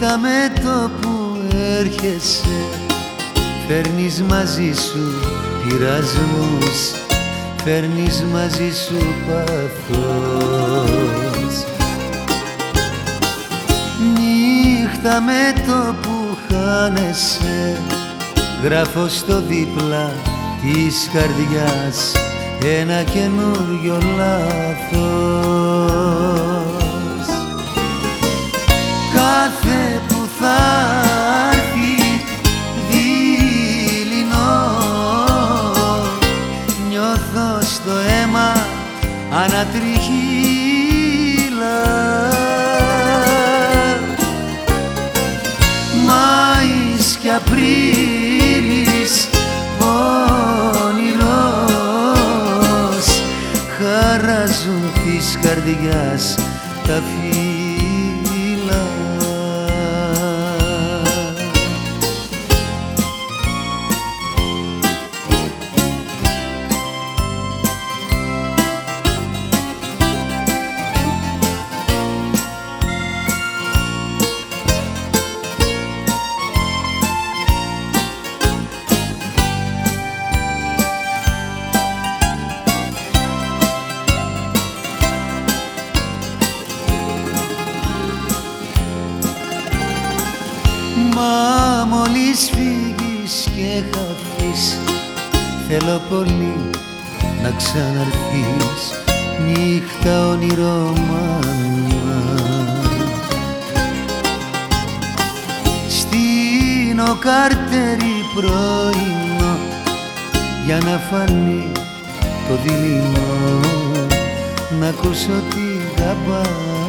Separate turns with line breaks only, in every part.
Νύχτα με το που έρχεσαι. Φέρνεις μαζί σου πειρασμούς. Φέρνεις μαζί σου πάθος Νύχτα με το που χάνεσαι Γράφω στο δίπλα της καρδιάς ένα καινούριο λάθος αίμα ανατριχύλα. Μάης και Απρίλης χαράζουν της καρδιάς τα φύλλα Μα μόλις φύγεις και χαθείς Θέλω πολύ να ξαναρθείς. Νύχτα όνειρο μάνα Στην οκάρτερη πρωινό Για να φανεί το δειλινό Να ακούσω τη γαμπάνα κάθε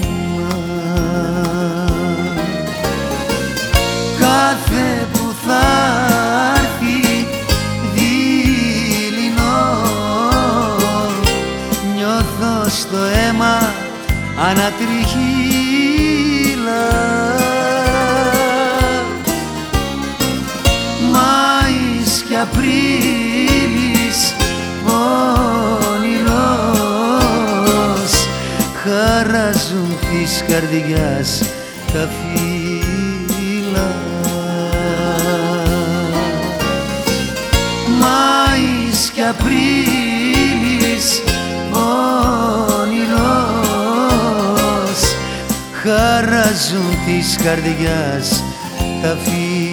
ανατριχύλα. Μάης και Απρίλης όνειρος χαράζουν της καρδιάς τα φύλλα. Μάης και Απρίλης χαράζουν της καρδιάς. Τα φύλλα